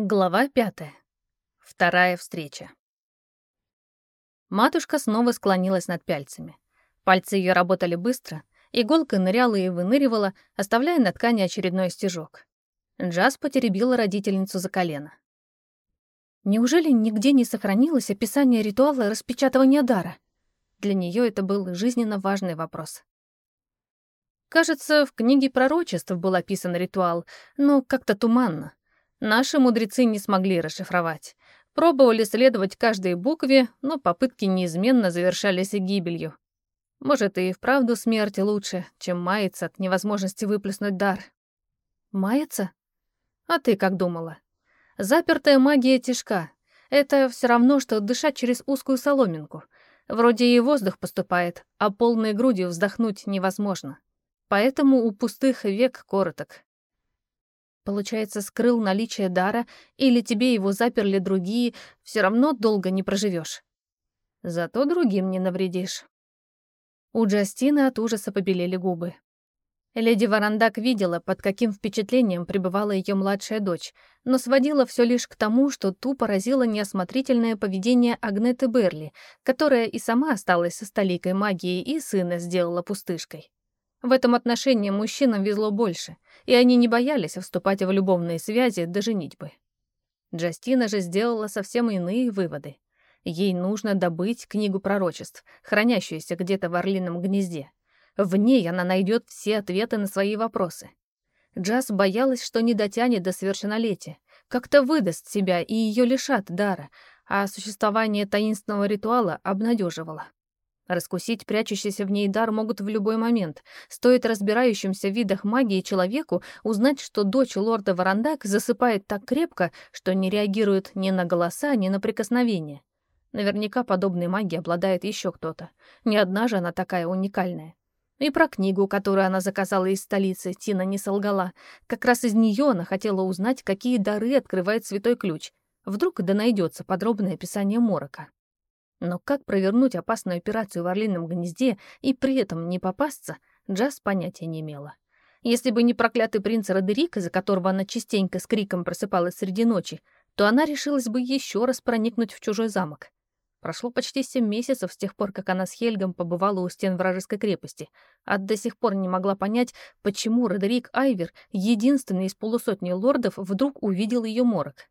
Глава пятая. Вторая встреча. Матушка снова склонилась над пяльцами. Пальцы ее работали быстро, иголка ныряла и выныривала, оставляя на ткани очередной стежок. Джаз потеребила родительницу за колено. Неужели нигде не сохранилось описание ритуала распечатывания дара? Для нее это был жизненно важный вопрос. Кажется, в книге пророчеств был описан ритуал, но как-то туманно. Наши мудрецы не смогли расшифровать. Пробовали следовать каждой букве, но попытки неизменно завершались гибелью. Может, и вправду смерть лучше, чем маяться от невозможности выплеснуть дар. Маяться? А ты как думала? Запертая магия тяжка. Это все равно, что дышать через узкую соломинку. Вроде и воздух поступает, а полной грудью вздохнуть невозможно. Поэтому у пустых век короток. Получается, скрыл наличие дара, или тебе его заперли другие, все равно долго не проживешь. Зато другим не навредишь. У Джастины от ужаса побелели губы. Леди Варандак видела, под каким впечатлением пребывала ее младшая дочь, но сводила все лишь к тому, что ту поразило неосмотрительное поведение Агнеты Берли, которая и сама осталась со столикой магии и сына сделала пустышкой. В этом отношении мужчинам везло больше, и они не боялись вступать в любовные связи до женитьбы. Джастина же сделала совсем иные выводы. Ей нужно добыть книгу пророчеств, хранящуюся где-то в орлином гнезде. В ней она найдет все ответы на свои вопросы. Джаз боялась, что не дотянет до совершеннолетия, как-то выдаст себя и ее лишат дара, а существование таинственного ритуала обнадеживало. Раскусить прячущийся в ней дар могут в любой момент. Стоит разбирающимся в видах магии человеку узнать, что дочь лорда Варандак засыпает так крепко, что не реагирует ни на голоса, ни на прикосновения. Наверняка подобной магией обладает еще кто-то. Не одна же она такая уникальная. И про книгу, которую она заказала из столицы, Тина не солгала. Как раз из нее она хотела узнать, какие дары открывает святой ключ. Вдруг да найдется подробное описание морока. Но как провернуть опасную операцию в Орлином гнезде и при этом не попасться, Джаз понятия не имела. Если бы не проклятый принц Родерик, из-за которого она частенько с криком просыпалась среди ночи, то она решилась бы еще раз проникнуть в чужой замок. Прошло почти семь месяцев с тех пор, как она с Хельгом побывала у стен вражеской крепости, а до сих пор не могла понять, почему Родерик Айвер, единственный из полусотни лордов, вдруг увидел ее морок.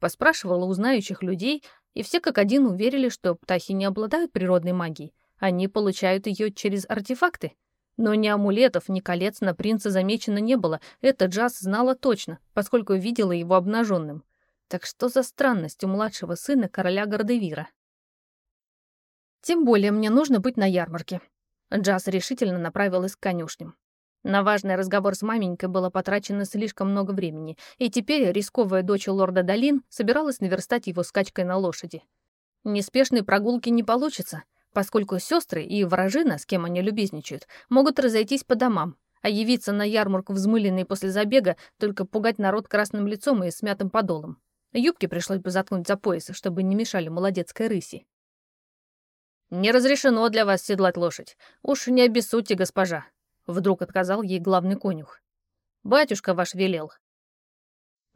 Поспрашивала у людей, и все как один уверили, что птахи не обладают природной магией, они получают ее через артефакты. Но ни амулетов, ни колец на принца замечено не было, это Джаз знала точно, поскольку видела его обнаженным. Так что за странность у младшего сына короля Гордевира? Тем более мне нужно быть на ярмарке. Джаз решительно направилась к конюшням. На важный разговор с маменькой было потрачено слишком много времени, и теперь рисковая дочь лорда Долин собиралась наверстать его скачкой на лошади. Неспешной прогулки не получится, поскольку сестры и вражина, с кем они любезничают, могут разойтись по домам, а явиться на ярмарку взмыленной после забега только пугать народ красным лицом и смятым подолом. Юбки пришлось бы заткнуть за пояс, чтобы не мешали молодецкой рыси. «Не разрешено для вас седлать лошадь. Уж не обессудьте, госпожа», Вдруг отказал ей главный конюх. «Батюшка ваш велел».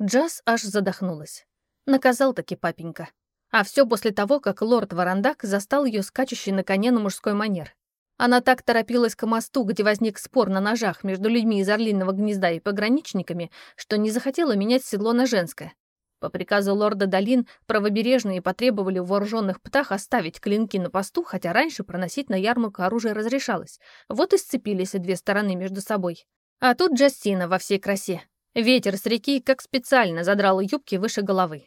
Джаз аж задохнулась. Наказал таки папенька. А все после того, как лорд Варандак застал ее скачущей на коне на мужской манер. Она так торопилась к мосту, где возник спор на ножах между людьми из Орлиного гнезда и пограничниками, что не захотела менять седло на женское. По приказу лорда Долин правобережные потребовали вооруженных птах оставить клинки на посту, хотя раньше проносить на ярмарку оружие разрешалось. Вот и сцепились две стороны между собой. А тут Джастина во всей красе. Ветер с реки как специально задрал юбки выше головы.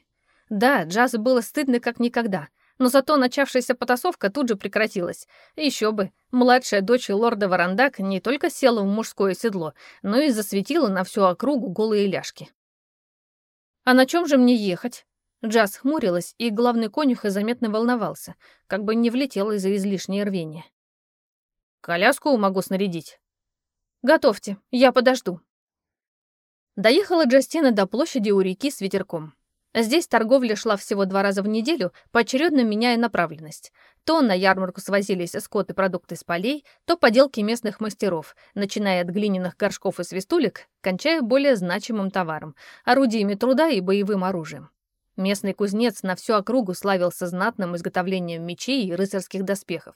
Да, джазу было стыдно как никогда, но зато начавшаяся потасовка тут же прекратилась. Еще бы, младшая дочь лорда Варандак не только села в мужское седло, но и засветила на всю округу голые ляжки. «А на чем же мне ехать?» Джаз хмурилась, и главный конюх заметно волновался, как бы не влетел из-за излишнее рвения. «Коляску могу снарядить». «Готовьте, я подожду». Доехала Джастина до площади у реки с ветерком. Здесь торговля шла всего два раза в неделю, поочередно меняя направленность. То на ярмарку свозились скот и продукты с полей, то поделки местных мастеров, начиная от глиняных горшков и свистулек, кончая более значимым товаром — орудиями труда и боевым оружием. Местный кузнец на всю округу славился знатным изготовлением мечей и рыцарских доспехов.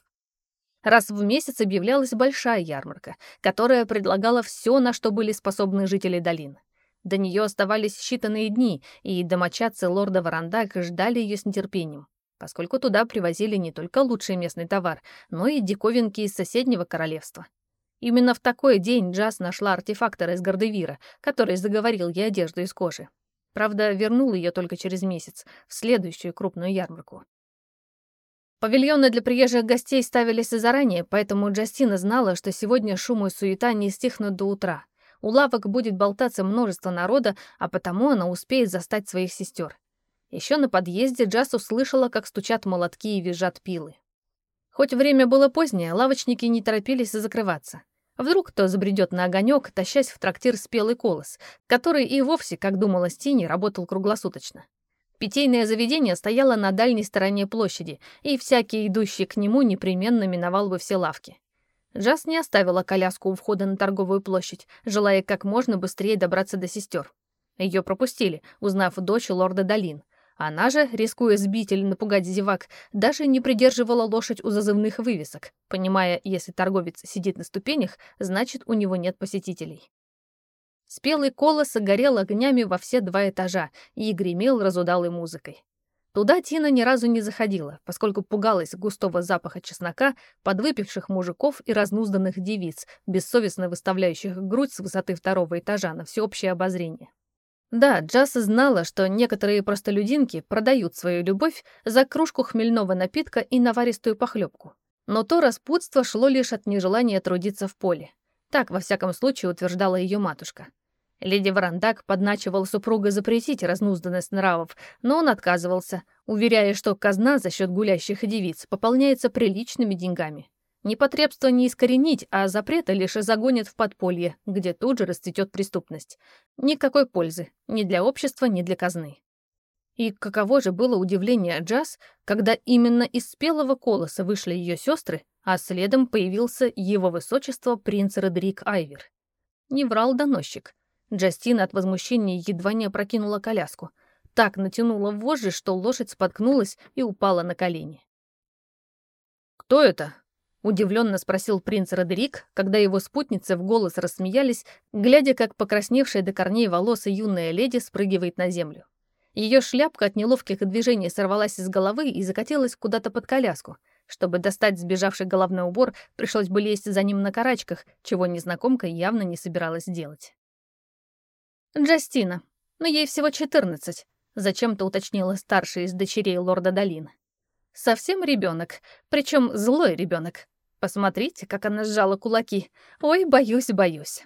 Раз в месяц объявлялась большая ярмарка, которая предлагала все, на что были способны жители долины. До нее оставались считанные дни, и домочадцы лорда Варандак ждали ее с нетерпением поскольку туда привозили не только лучший местный товар, но и диковинки из соседнего королевства. Именно в такой день Джаз нашла артефактора из Гордевира, который заговорил ей одежду из кожи. Правда, вернул ее только через месяц, в следующую крупную ярмарку. Павильоны для приезжих гостей ставились заранее, поэтому Джастина знала, что сегодня шум и суета не стихнут до утра. У лавок будет болтаться множество народа, а потому она успеет застать своих сестер. Еще на подъезде Джаз услышала, как стучат молотки и визжат пилы. Хоть время было позднее, лавочники не торопились закрываться. Вдруг кто забредет на огонек, тащась в трактир спелый колос, который и вовсе, как думала Стини, работал круглосуточно. Питейное заведение стояло на дальней стороне площади, и всякий, идущий к нему, непременно миновал бы все лавки. Джаз не оставила коляску у входа на торговую площадь, желая как можно быстрее добраться до сестер. Ее пропустили, узнав дочь лорда Долин, она же, рискуя сбить или напугать зевак, даже не придерживала лошадь у зазывных вывесок, понимая, если торговец сидит на ступенях, значит, у него нет посетителей. Спелый колос горел огнями во все два этажа и гремел разудалой музыкой. Туда Тина ни разу не заходила, поскольку пугалась густого запаха чеснока, подвыпивших мужиков и разнузданных девиц, бессовестно выставляющих грудь с высоты второго этажа на всеобщее обозрение. Да, Джаз знала, что некоторые простолюдинки продают свою любовь за кружку хмельного напитка и наваристую похлебку. Но то распутство шло лишь от нежелания трудиться в поле. Так, во всяком случае, утверждала ее матушка. Леди Варандак подначивал супруга запретить разнузданность нравов, но он отказывался, уверяя, что казна за счет гулящих девиц пополняется приличными деньгами. Непотребство не искоренить, а запреты лишь загонят в подполье, где тут же расцветет преступность. Никакой пользы ни для общества, ни для казны. И каково же было удивление Джаз, когда именно из спелого колоса вышли ее сестры, а следом появился его высочество принц Родерик Айвер. Не врал доносчик. Джастина от возмущения едва не опрокинула коляску. Так натянула вожжи, что лошадь споткнулась и упала на колени. «Кто это?» Удивленно спросил принц Родерик, когда его спутницы в голос рассмеялись, глядя, как покрасневшая до корней волос юная леди спрыгивает на землю. Ее шляпка от неловких движений сорвалась из головы и закатилась куда-то под коляску. Чтобы достать сбежавший головной убор, пришлось бы лезть за ним на карачках, чего незнакомка явно не собиралась делать. «Джастина, но ей всего четырнадцать», — зачем-то уточнила старшая из дочерей лорда Долина. Совсем ребенок, причем злой ребенок. Посмотрите, как она сжала кулаки. Ой, боюсь, боюсь.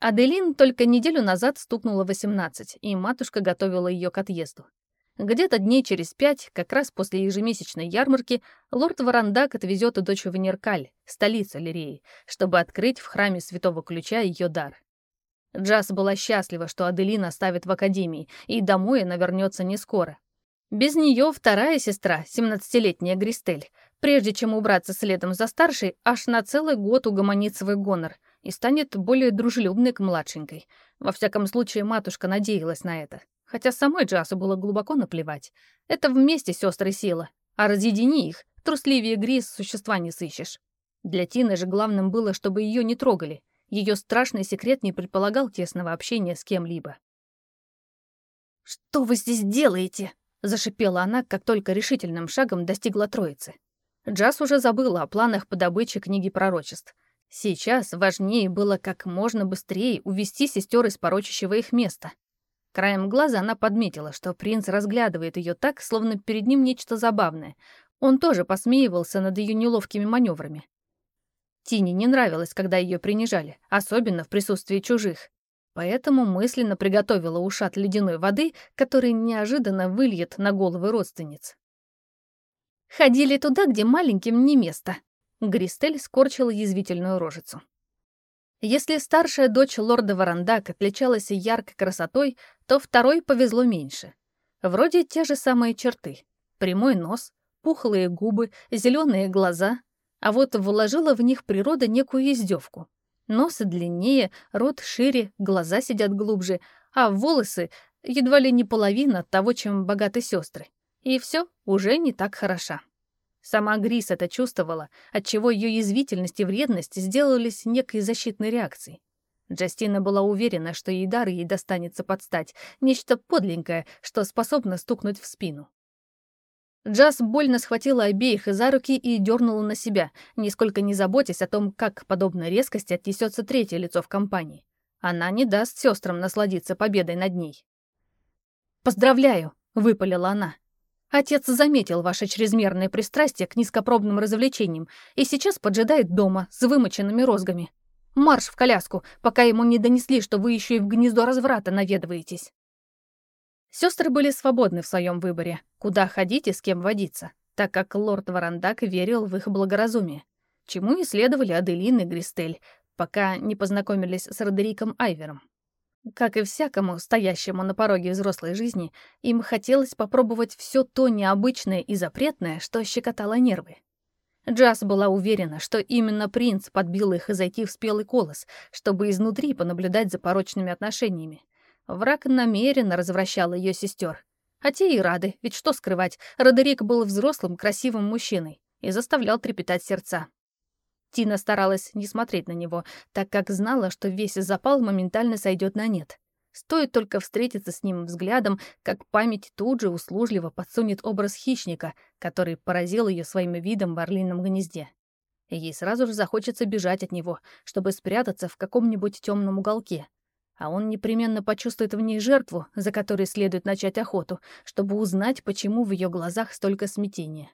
Аделин только неделю назад стукнула 18, и матушка готовила ее к отъезду. Где-то дней через пять, как раз после ежемесячной ярмарки, лорд Варандак отвезет дочь в Неркаль, столицу Лиреи, чтобы открыть в храме Святого Ключа ее дар. Джаз была счастлива, что Аделин оставит в академии, и домой она вернется не скоро. Без нее вторая сестра, 17-летняя Гристель, прежде чем убраться следом за старшей, аж на целый год угомонит свой гонор и станет более дружелюбной к младшенькой. Во всяком случае, матушка надеялась на это. Хотя самой Джасу было глубоко наплевать. Это вместе сестры сила, а разъедини их, трусливее Грис существа не сыщешь. Для Тины же главным было, чтобы ее не трогали. Ее страшный секрет не предполагал тесного общения с кем-либо. «Что вы здесь делаете?» Зашипела она, как только решительным шагом достигла троицы. Джаз уже забыла о планах по добыче книги пророчеств. Сейчас важнее было как можно быстрее увести сестер из порочащего их места. Краем глаза она подметила, что принц разглядывает ее так, словно перед ним нечто забавное. Он тоже посмеивался над ее неловкими маневрами. Тине не нравилось, когда ее принижали, особенно в присутствии чужих поэтому мысленно приготовила ушат ледяной воды, который неожиданно выльет на головы родственниц. «Ходили туда, где маленьким не место», — Гристель скорчила язвительную рожицу. Если старшая дочь лорда Варандак отличалась яркой красотой, то второй повезло меньше. Вроде те же самые черты. Прямой нос, пухлые губы, зеленые глаза, а вот вложила в них природа некую издевку. Нос длиннее, рот шире, глаза сидят глубже, а волосы едва ли не половина того, чем богаты сестры. И все уже не так хороша. Сама Грис это чувствовала, отчего ее язвительность и вредность сделались некой защитной реакцией. Джастина была уверена, что ей дар ей достанется подстать, нечто подленькое, что способно стукнуть в спину. Джаз больно схватила обеих за руки и дернула на себя, нисколько не заботясь о том, как к подобной резкости отнесется третье лицо в компании. Она не даст сестрам насладиться победой над ней. «Поздравляю!» — выпалила она. «Отец заметил ваше чрезмерное пристрастие к низкопробным развлечениям и сейчас поджидает дома с вымоченными розгами. Марш в коляску, пока ему не донесли, что вы еще и в гнездо разврата наведываетесь». Сестры были свободны в своем выборе, куда ходить и с кем водиться, так как лорд Варандак верил в их благоразумие, чему и следовали Аделин и Гристель, пока не познакомились с Родериком Айвером. Как и всякому, стоящему на пороге взрослой жизни, им хотелось попробовать все то необычное и запретное, что щекотало нервы. Джаз была уверена, что именно принц подбил их зайти в спелый колос, чтобы изнутри понаблюдать за порочными отношениями. Враг намеренно развращал ее сестер. А те и рады, ведь что скрывать, Родерик был взрослым, красивым мужчиной и заставлял трепетать сердца. Тина старалась не смотреть на него, так как знала, что весь запал моментально сойдет на нет. Стоит только встретиться с ним взглядом, как память тут же услужливо подсунет образ хищника, который поразил ее своим видом в орлином гнезде. Ей сразу же захочется бежать от него, чтобы спрятаться в каком-нибудь темном уголке, а он непременно почувствует в ней жертву, за которой следует начать охоту, чтобы узнать, почему в ее глазах столько смятения.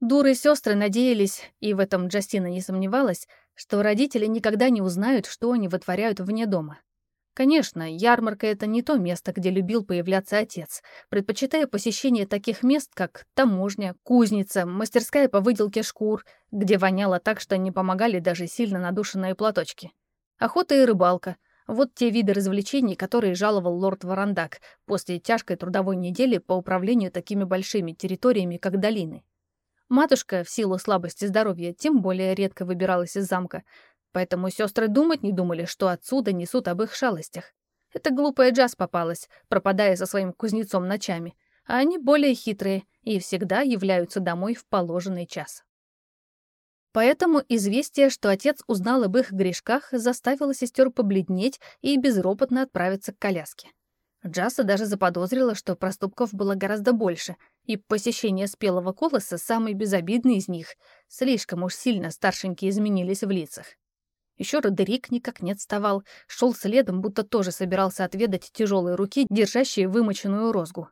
Дуры сестры надеялись, и в этом Джастина не сомневалась, что родители никогда не узнают, что они вытворяют вне дома. Конечно, ярмарка — это не то место, где любил появляться отец, предпочитая посещение таких мест, как таможня, кузница, мастерская по выделке шкур, где воняло так, что не помогали даже сильно надушенные платочки. Охота и рыбалка — вот те виды развлечений, которые жаловал лорд Варандак после тяжкой трудовой недели по управлению такими большими территориями, как долины. Матушка, в силу слабости здоровья, тем более редко выбиралась из замка, поэтому сестры думать не думали, что отсюда несут об их шалостях. Это глупая Джаз попалась, пропадая со своим кузнецом ночами, а они более хитрые и всегда являются домой в положенный час. Поэтому известие, что отец узнал об их грешках, заставило сестер побледнеть и безропотно отправиться к коляске. Джаса даже заподозрила, что проступков было гораздо больше, и посещение спелого колоса самый безобидный из них. Слишком уж сильно старшенькие изменились в лицах. Еще Родерик никак не отставал, шел следом, будто тоже собирался отведать тяжелые руки, держащие вымоченную розгу.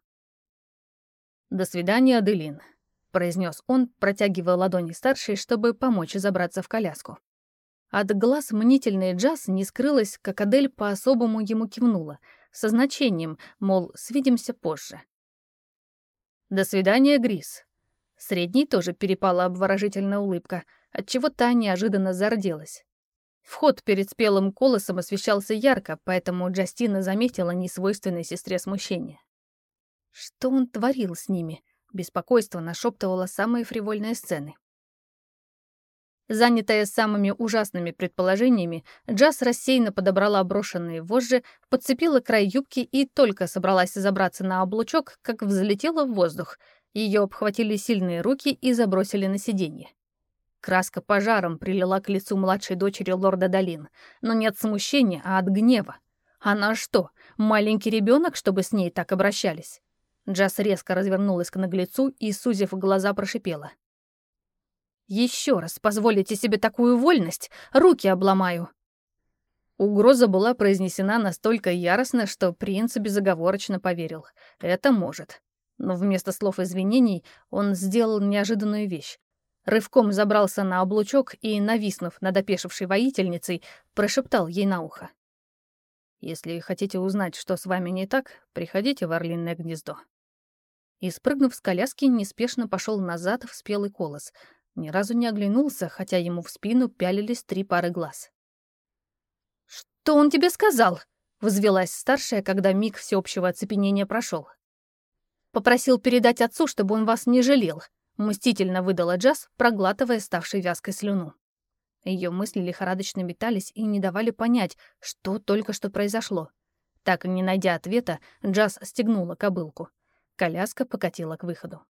«До свидания, Аделин», — произнес он, протягивая ладони старшей, чтобы помочь забраться в коляску. От глаз мнительный Джаз не скрылась, как Адель по-особому ему кивнула, со значением, мол, свидимся позже. «До свидания, Грис». Средней тоже перепала обворожительная улыбка, отчего та неожиданно зарделась. Вход перед спелым колосом освещался ярко, поэтому Джастина заметила несвойственной сестре смущение. Что он творил с ними? Беспокойство нашептывало самые фривольные сцены. Занятая самыми ужасными предположениями, Джаз рассеянно подобрала брошенные вожжи, подцепила край юбки и только собралась забраться на облучок, как взлетела в воздух. Ее обхватили сильные руки и забросили на сиденье. Краска пожаром прилила к лицу младшей дочери лорда Долин, но не от смущения, а от гнева. Она что, маленький ребенок, чтобы с ней так обращались? Джаз резко развернулась к наглецу и, сузив глаза, прошипела. «Еще раз позволите себе такую вольность, руки обломаю!» Угроза была произнесена настолько яростно, что принц безоговорочно поверил. Это может. Но вместо слов извинений он сделал неожиданную вещь. Рывком забрался на облучок и, нависнув над опешившей воительницей, прошептал ей на ухо. «Если хотите узнать, что с вами не так, приходите в Орлиное гнездо» и, спрыгнув с коляски, неспешно пошел назад в спелый колос. Ни разу не оглянулся, хотя ему в спину пялились три пары глаз. «Что он тебе сказал?» — возвелась старшая, когда миг всеобщего оцепенения прошел. Попросил передать отцу, чтобы он вас не жалел. Мстительно выдала Джаз, проглатывая ставшей вязкой слюну. Ее мысли лихорадочно метались и не давали понять, что только что произошло. Так и не найдя ответа, Джаз стегнула кобылку. Коляска покатила к выходу.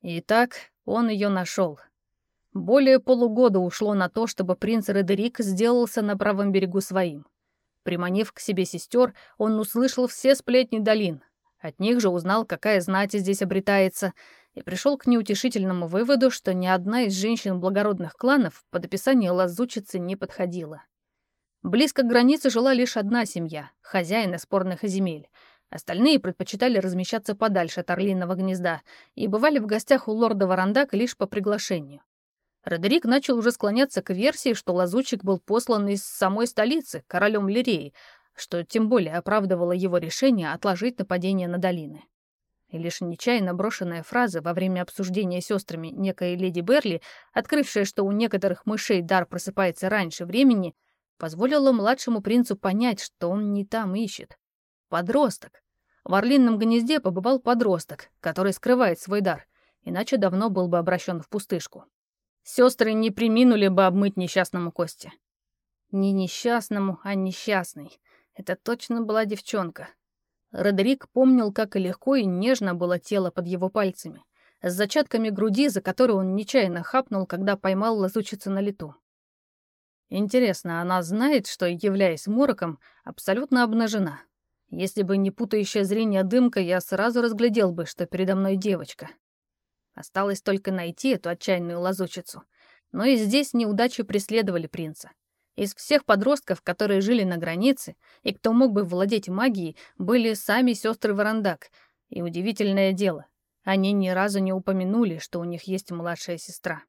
Итак, он ее нашел. Более полугода ушло на то, чтобы принц Редерик сделался на правом берегу своим. Приманив к себе сестер, он услышал все сплетни долин. От них же узнал, какая знать здесь обретается, и пришел к неутешительному выводу, что ни одна из женщин благородных кланов под описание лазучицы не подходила. Близко к границе жила лишь одна семья — хозяина спорных земель. Остальные предпочитали размещаться подальше от орлиного гнезда и бывали в гостях у лорда Варандака лишь по приглашению. Родерик начал уже склоняться к версии, что лазучик был послан из самой столицы, королем Лиреи, что тем более оправдывало его решение отложить нападение на долины. И лишь нечаянно брошенная фраза во время обсуждения сестрами некой леди Берли, открывшая, что у некоторых мышей дар просыпается раньше времени, позволила младшему принцу понять, что он не там ищет. Подросток. В орлинном гнезде побывал подросток, который скрывает свой дар, иначе давно был бы обращен в пустышку. Сестры не приминули бы обмыть несчастному Косте. Не несчастному, а несчастный. Это точно была девчонка. Родерик помнил, как легко и нежно было тело под его пальцами, с зачатками груди, за которую он нечаянно хапнул, когда поймал лазучицу на лету. Интересно, она знает, что, являясь мороком, абсолютно обнажена. Если бы не путающее зрение дымка, я сразу разглядел бы, что передо мной девочка. Осталось только найти эту отчаянную лазучицу. Но и здесь неудачи преследовали принца. Из всех подростков, которые жили на границе и кто мог бы владеть магией, были сами сестры Варандак. И удивительное дело, они ни разу не упомянули, что у них есть младшая сестра.